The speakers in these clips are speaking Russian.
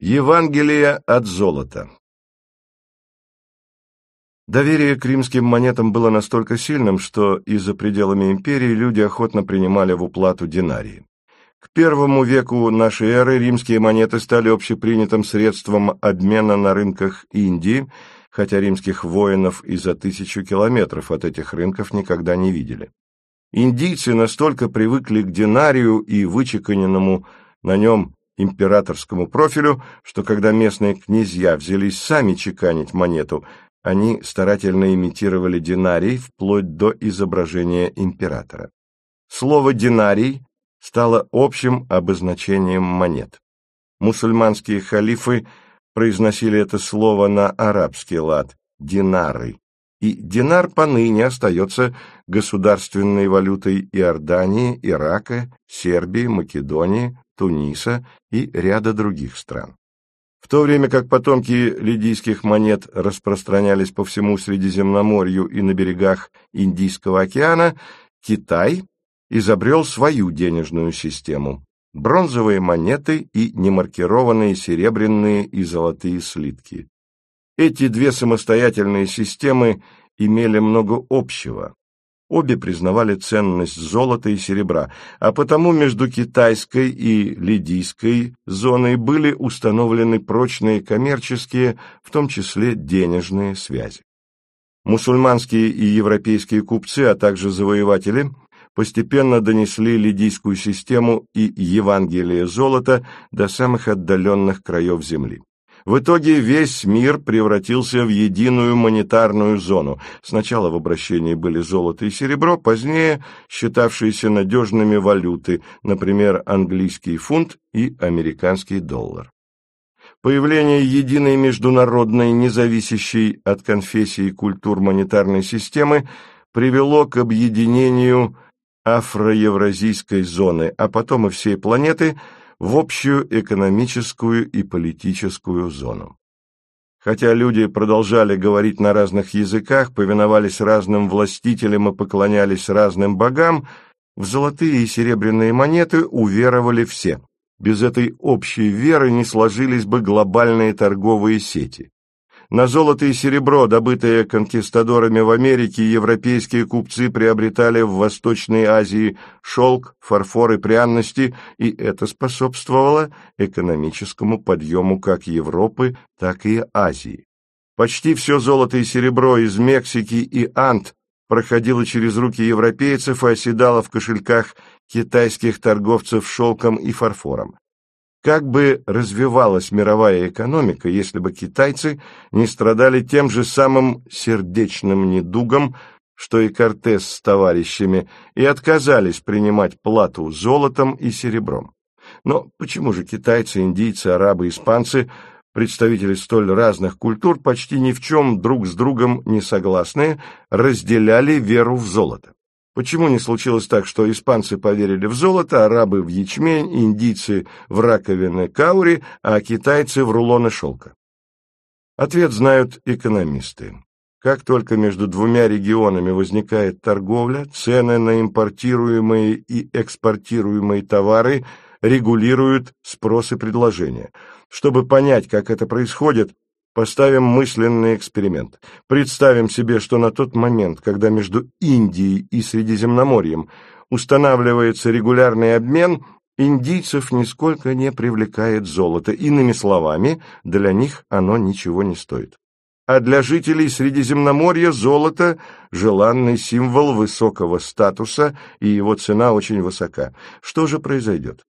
Евангелие от золота Доверие к римским монетам было настолько сильным, что и за пределами империи люди охотно принимали в уплату динарии. К первому веку нашей эры римские монеты стали общепринятым средством обмена на рынках Индии, хотя римских воинов и за тысячу километров от этих рынков никогда не видели. Индийцы настолько привыкли к динарию и вычеканенному на нем императорскому профилю, что когда местные князья взялись сами чеканить монету, они старательно имитировали динарий вплоть до изображения императора. Слово «динарий» стало общим обозначением монет. Мусульманские халифы произносили это слово на арабский лад – «динары», и динар поныне остается государственной валютой Иордании, Ирака, Сербии, Македонии, Туниса и ряда других стран. В то время как потомки лидийских монет распространялись по всему Средиземноморью и на берегах Индийского океана, Китай изобрел свою денежную систему – бронзовые монеты и немаркированные серебряные и золотые слитки. Эти две самостоятельные системы имели много общего, Обе признавали ценность золота и серебра, а потому между китайской и лидийской зоной были установлены прочные коммерческие, в том числе денежные связи. Мусульманские и европейские купцы, а также завоеватели постепенно донесли лидийскую систему и Евангелие золота до самых отдаленных краев земли. В итоге весь мир превратился в единую монетарную зону. Сначала в обращении были золото и серебро, позднее считавшиеся надежными валюты, например, английский фунт и американский доллар. Появление единой международной, независящей от конфессий и культур монетарной системы привело к объединению афроевразийской зоны, а потом и всей планеты – в общую экономическую и политическую зону. Хотя люди продолжали говорить на разных языках, повиновались разным властителям и поклонялись разным богам, в золотые и серебряные монеты уверовали все. Без этой общей веры не сложились бы глобальные торговые сети. На золото и серебро, добытые конкистадорами в Америке, европейские купцы приобретали в Восточной Азии шелк, фарфор и пряности, и это способствовало экономическому подъему как Европы, так и Азии. Почти все золото и серебро из Мексики и Анд проходило через руки европейцев и оседало в кошельках китайских торговцев шелком и фарфором. Как бы развивалась мировая экономика, если бы китайцы не страдали тем же самым сердечным недугом, что и Кортес с товарищами, и отказались принимать плату золотом и серебром. Но почему же китайцы, индийцы, арабы, испанцы, представители столь разных культур, почти ни в чем друг с другом не согласные, разделяли веру в золото? Почему не случилось так, что испанцы поверили в золото, арабы в ячмень, индийцы в раковины каури, а китайцы в рулоны шелка? Ответ знают экономисты. Как только между двумя регионами возникает торговля, цены на импортируемые и экспортируемые товары регулируют спрос и предложение. Чтобы понять, как это происходит, Поставим мысленный эксперимент. Представим себе, что на тот момент, когда между Индией и Средиземноморьем устанавливается регулярный обмен, индийцев нисколько не привлекает золото. Иными словами, для них оно ничего не стоит. А для жителей Средиземноморья золото – желанный символ высокого статуса, и его цена очень высока. Что же произойдет?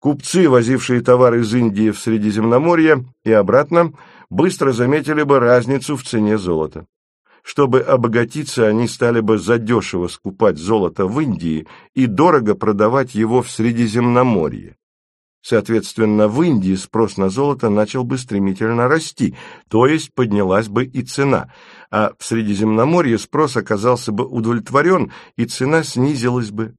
Купцы, возившие товары из Индии в Средиземноморье и обратно, быстро заметили бы разницу в цене золота. Чтобы обогатиться, они стали бы задешево скупать золото в Индии и дорого продавать его в Средиземноморье. Соответственно, в Индии спрос на золото начал бы стремительно расти, то есть поднялась бы и цена, а в Средиземноморье спрос оказался бы удовлетворен, и цена снизилась бы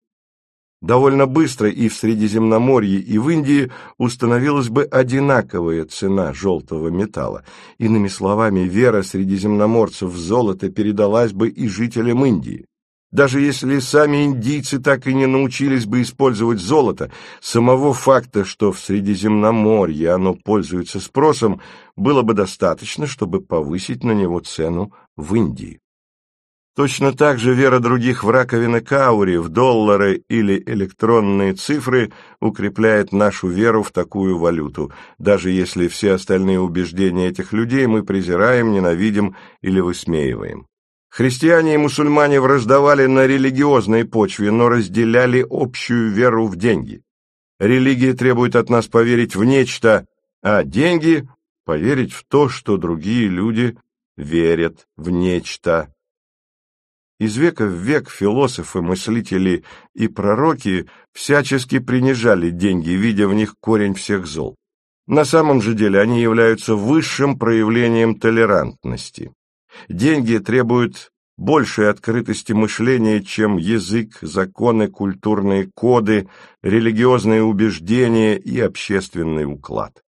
Довольно быстро и в Средиземноморье, и в Индии установилась бы одинаковая цена желтого металла. Иными словами, вера средиземноморцев в золото передалась бы и жителям Индии. Даже если сами индийцы так и не научились бы использовать золото, самого факта, что в Средиземноморье оно пользуется спросом, было бы достаточно, чтобы повысить на него цену в Индии. Точно так же вера других в раковины каури, в доллары или электронные цифры укрепляет нашу веру в такую валюту, даже если все остальные убеждения этих людей мы презираем, ненавидим или высмеиваем. Христиане и мусульмане враждовали на религиозной почве, но разделяли общую веру в деньги. Религия требует от нас поверить в нечто, а деньги – поверить в то, что другие люди верят в нечто. Из века в век философы, мыслители и пророки всячески принижали деньги, видя в них корень всех зол. На самом же деле они являются высшим проявлением толерантности. Деньги требуют большей открытости мышления, чем язык, законы, культурные коды, религиозные убеждения и общественный уклад.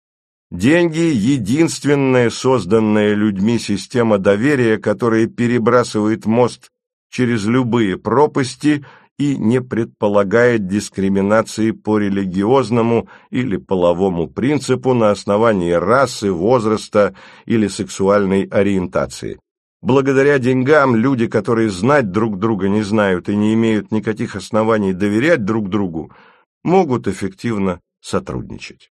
Деньги – единственная созданная людьми система доверия, которая перебрасывает мост через любые пропасти и не предполагает дискриминации по религиозному или половому принципу на основании расы, возраста или сексуальной ориентации. Благодаря деньгам люди, которые знать друг друга не знают и не имеют никаких оснований доверять друг другу, могут эффективно сотрудничать.